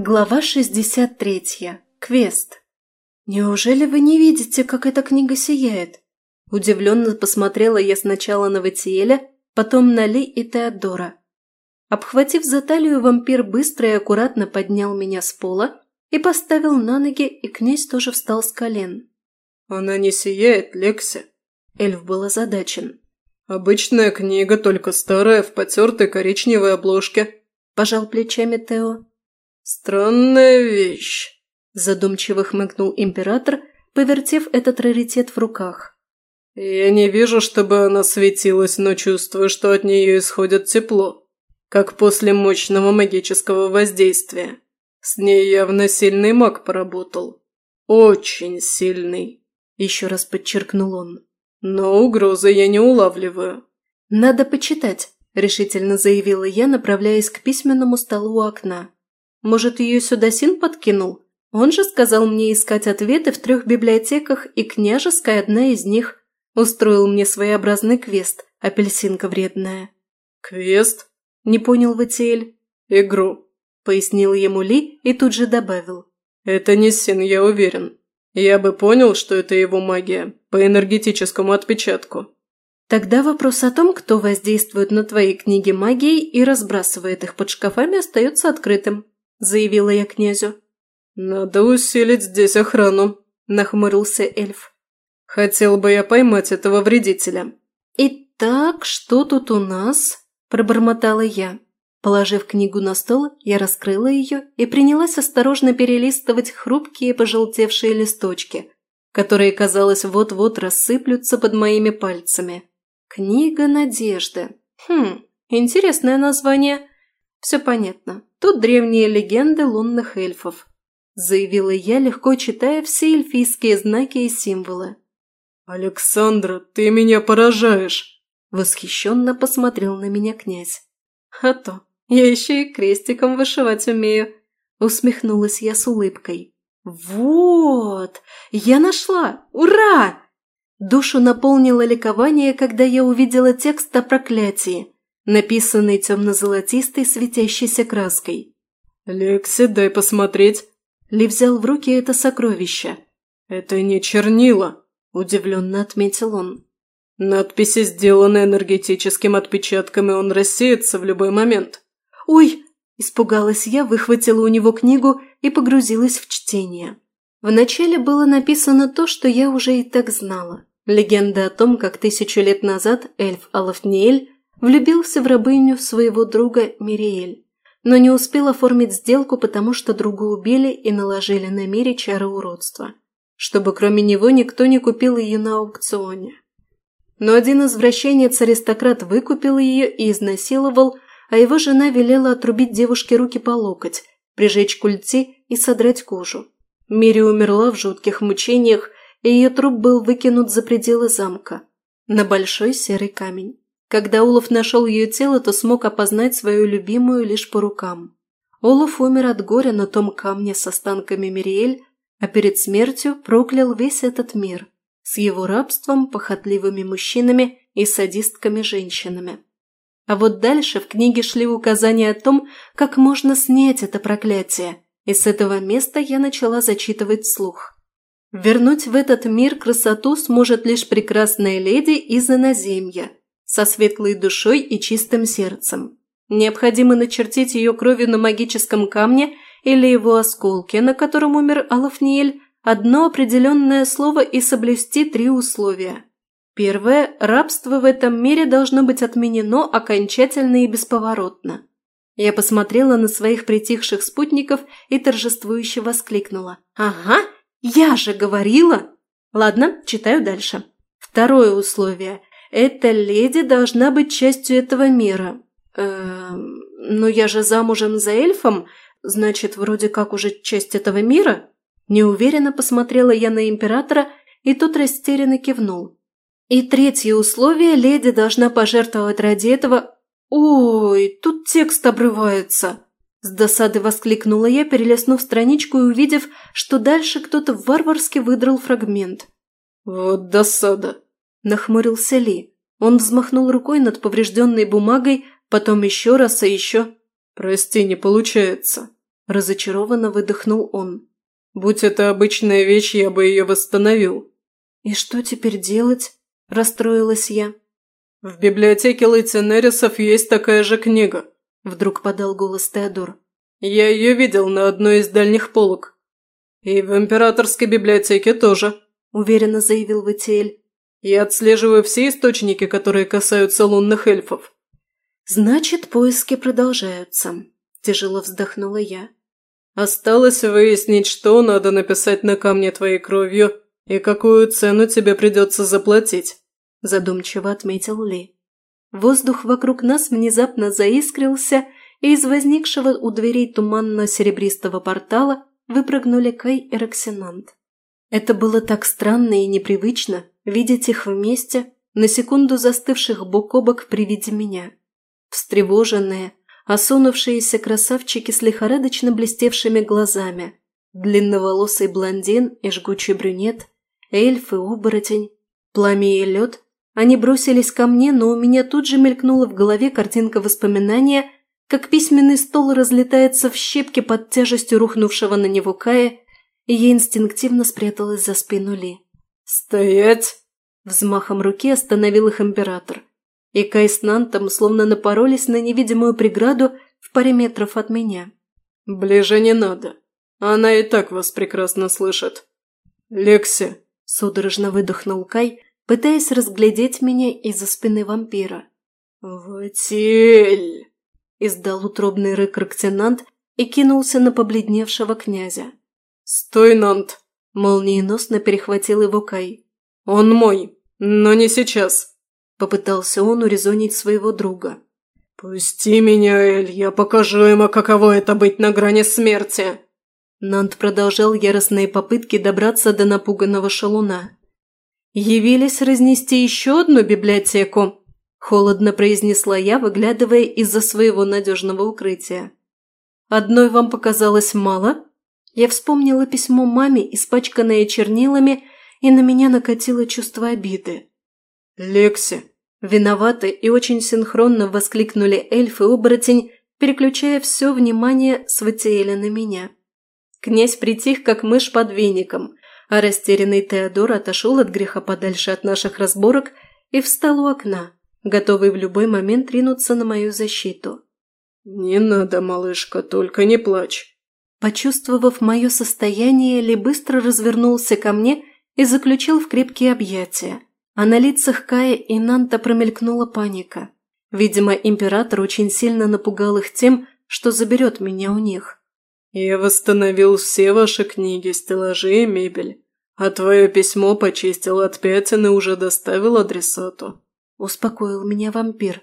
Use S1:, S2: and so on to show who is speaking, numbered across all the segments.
S1: Глава 63. Квест. «Неужели вы не видите, как эта книга сияет?» Удивленно посмотрела я сначала на Ватиэля, потом на Ли и Теодора. Обхватив за талию, вампир быстро и аккуратно поднял меня с пола и поставил на ноги, и князь тоже встал с колен.
S2: «Она не сияет, Лекси!»
S1: Эльф был озадачен.
S2: «Обычная книга, только старая, в потертой коричневой обложке», –
S1: пожал плечами Тео.
S2: «Странная вещь», –
S1: задумчиво хмыкнул император, повертев этот раритет в руках.
S2: «Я не вижу, чтобы она светилась, но чувствую, что от нее исходит тепло, как после мощного магического воздействия. С ней явно сильный маг поработал. Очень сильный», – еще раз подчеркнул он. «Но угрозы я не улавливаю».
S1: «Надо почитать», – решительно заявила я, направляясь к письменному столу у окна. Может, ее сюда Син подкинул? Он же сказал мне искать ответы в трех библиотеках, и княжеская одна из них. Устроил мне своеобразный квест, апельсинка вредная».
S2: «Квест?»
S1: – не понял Ватиэль.
S2: «Игру», –
S1: пояснил ему Ли и тут же добавил.
S2: «Это не Син, я уверен. Я бы понял, что это его магия, по энергетическому отпечатку».
S1: Тогда вопрос о том, кто воздействует на твои книги магией и разбрасывает их под шкафами, остается открытым. – заявила я князю.
S2: «Надо усилить здесь охрану», – нахмурился эльф. «Хотел бы я поймать этого вредителя».
S1: «Итак, что тут у нас?» – пробормотала я. Положив книгу на стол, я раскрыла ее и принялась осторожно перелистывать хрупкие пожелтевшие листочки, которые, казалось, вот-вот рассыплются под моими пальцами. «Книга надежды». Хм, интересное название. Все понятно. Тут древние легенды лунных эльфов», – заявила я, легко читая все эльфийские знаки и символы.
S2: «Александра, ты меня поражаешь!»
S1: – восхищенно посмотрел на меня князь. «А то, я еще и крестиком вышивать умею», – усмехнулась я с улыбкой. «Вот! Я нашла! Ура!» Душу наполнило ликование, когда я увидела текст о проклятии, написанный темно-золотистой светящейся краской.
S2: «Лекси, дай посмотреть».
S1: Ли взял в руки это сокровище.
S2: «Это не чернила», – удивленно отметил он. «Надписи сделаны энергетическим отпечатком, и он рассеется в любой момент».
S1: «Ой!» – испугалась я, выхватила у него книгу и погрузилась в чтение. Вначале было написано то, что я уже и так знала. Легенда о том, как тысячу лет назад эльф Алафниэль Влюбился в рабыню своего друга Мириэль, но не успел оформить сделку, потому что друга убили и наложили на Мире чары уродства, чтобы кроме него никто не купил ее на аукционе. Но один извращенец-аристократ выкупил ее и изнасиловал, а его жена велела отрубить девушке руки по локоть, прижечь культи и содрать кожу. Мири умерла в жутких мучениях, и ее труп был выкинут за пределы замка, на большой серый камень. Когда Улов нашел ее тело, то смог опознать свою любимую лишь по рукам. Олаф умер от горя на том камне с останками Мириэль, а перед смертью проклял весь этот мир с его рабством, похотливыми мужчинами и садистками-женщинами. А вот дальше в книге шли указания о том, как можно снять это проклятие, и с этого места я начала зачитывать слух. Вернуть в этот мир красоту сможет лишь прекрасная леди из иноземья – со светлой душой и чистым сердцем. Необходимо начертить ее кровью на магическом камне или его осколке, на котором умер Алафниэль, одно определенное слово и соблюсти три условия. Первое – рабство в этом мире должно быть отменено окончательно и бесповоротно. Я посмотрела на своих притихших спутников и торжествующе воскликнула. «Ага, я же говорила!» Ладно, читаю дальше. Второе условие эта леди должна быть частью этого мира. Эм, но я же замужем за эльфом, значит, вроде как уже часть этого мира? Неуверенно посмотрела я на императора, и тот растерянно кивнул. И третье условие – леди должна пожертвовать ради этого... Ой, тут текст обрывается. С досады воскликнула я, перелистнув страничку и увидев, что дальше кто-то варварски выдрал фрагмент.
S2: «Вот досада!»
S1: Нахмурился Ли. Он взмахнул рукой над поврежденной бумагой, потом еще раз и еще.
S2: «Прости, не получается».
S1: Разочарованно выдохнул он.
S2: «Будь это обычная вещь, я бы ее восстановил».
S1: «И что теперь делать?» – расстроилась я.
S2: «В библиотеке Лейтенерисов есть такая же книга», – вдруг подал голос Теодор. «Я ее видел на одной из дальних полок. И в императорской библиотеке тоже», – уверенно заявил Ватиэль. «Я отслеживаю все источники, которые касаются лунных эльфов».
S1: «Значит, поиски продолжаются», – тяжело вздохнула я.
S2: «Осталось выяснить, что надо написать на камне твоей кровью и какую цену тебе придется заплатить», – задумчиво отметил Ли.
S1: Воздух вокруг нас внезапно заискрился, и из возникшего у дверей туманно-серебристого портала выпрыгнули Кай и Роксинант. Это было так странно и непривычно видеть их вместе, на секунду застывших бок о бок при виде меня. Встревоженные, осунувшиеся красавчики с лихорадочно блестевшими глазами, длинноволосый блондин и жгучий брюнет, эльф и оборотень, пламя и лед, они бросились ко мне, но у меня тут же мелькнула в голове картинка воспоминания, как письменный стол разлетается в щепки под тяжестью рухнувшего на него Кая, и я инстинктивно спряталась за спину Ли.
S2: «Стоять!»
S1: Взмахом руки остановил их император. И Кай с Нантом словно напоролись на невидимую преграду в паре метров от меня.
S2: «Ближе не надо. Она и так вас прекрасно слышит. Лекси!» Судорожно выдохнул Кай, пытаясь разглядеть меня из-за спины вампира.
S1: «Ватиль!» – издал утробный рык Роксинант и кинулся на побледневшего князя.
S2: «Стой, Нант!» – молниеносно перехватил его Кай. «Он мой, но не сейчас!» – попытался он урезонить своего друга. «Пусти меня, Эль, я покажу ему, каково это быть на грани смерти!»
S1: Нант продолжал яростные попытки добраться до напуганного шалуна. «Явились разнести еще одну библиотеку?» – холодно произнесла я, выглядывая из-за своего надежного укрытия. «Одной вам показалось мало?» Я вспомнила письмо маме, испачканное чернилами, и на меня накатило чувство обиды.
S2: «Лекси!»
S1: Виноваты и очень синхронно воскликнули эльф и оборотень, переключая все внимание с Ватиэля на меня. Князь притих, как мышь под веником, а растерянный Теодор отошел от греха подальше от наших разборок и встал у окна, готовый в любой момент ринуться на мою защиту.
S2: «Не надо, малышка, только не плачь!»
S1: Почувствовав мое состояние, Ли быстро развернулся ко мне и заключил в крепкие объятия, а на лицах Кая и Нанта промелькнула паника. Видимо, император очень сильно напугал их тем, что заберет меня у них.
S2: «Я восстановил все ваши книги, стеллажи и мебель, а твое письмо почистил от пятен и уже доставил адресату», –
S1: успокоил меня вампир.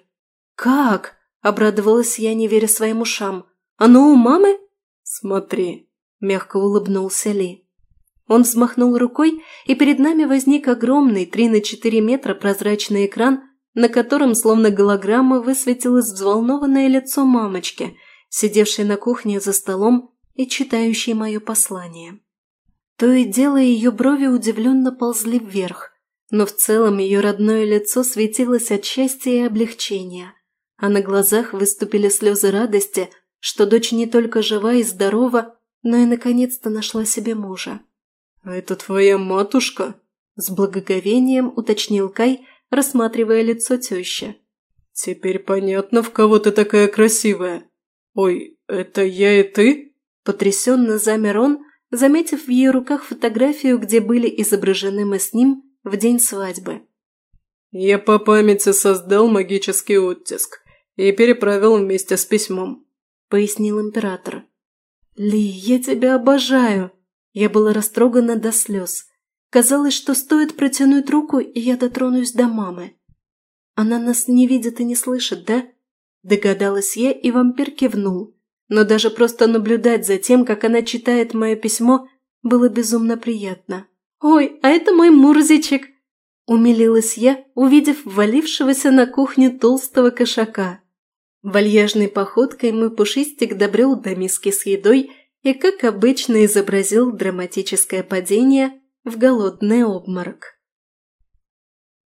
S1: «Как?» – обрадовалась я, не веря своим ушам. «Оно у мамы?»
S2: «Смотри», – мягко улыбнулся Ли.
S1: Он взмахнул рукой, и перед нами возник огромный 3 на 4 метра прозрачный экран, на котором, словно голограмма, высветилось взволнованное лицо мамочки, сидевшей на кухне за столом и читающей мое послание. То и дело ее брови удивленно ползли вверх, но в целом ее родное лицо светилось от счастья и облегчения, а на глазах выступили слезы радости, что дочь не только жива и здорова, но и наконец-то нашла себе мужа.
S2: «А это твоя матушка?» – с благоговением уточнил Кай, рассматривая лицо тещи. «Теперь понятно, в кого ты такая красивая. Ой, это я и ты?»
S1: Потрясенно замер он, заметив в ее руках фотографию, где были изображены мы с ним в день свадьбы.
S2: «Я по памяти создал магический оттиск и переправил вместе с письмом», – пояснил император.
S1: «Ли, я тебя обожаю!» Я была растрогана до слез. Казалось, что стоит протянуть руку, и я дотронусь до мамы. Она нас не видит и не слышит, да? Догадалась я, и вампир кивнул но даже просто наблюдать за тем, как она читает мое письмо, было безумно приятно. «Ой, а это мой Мурзичек!» Умилилась я, увидев ввалившегося на кухню толстого кошака. Вальяжной походкой мой пушистик добрел до миски с едой и, как обычно, изобразил драматическое падение в голодный обморок.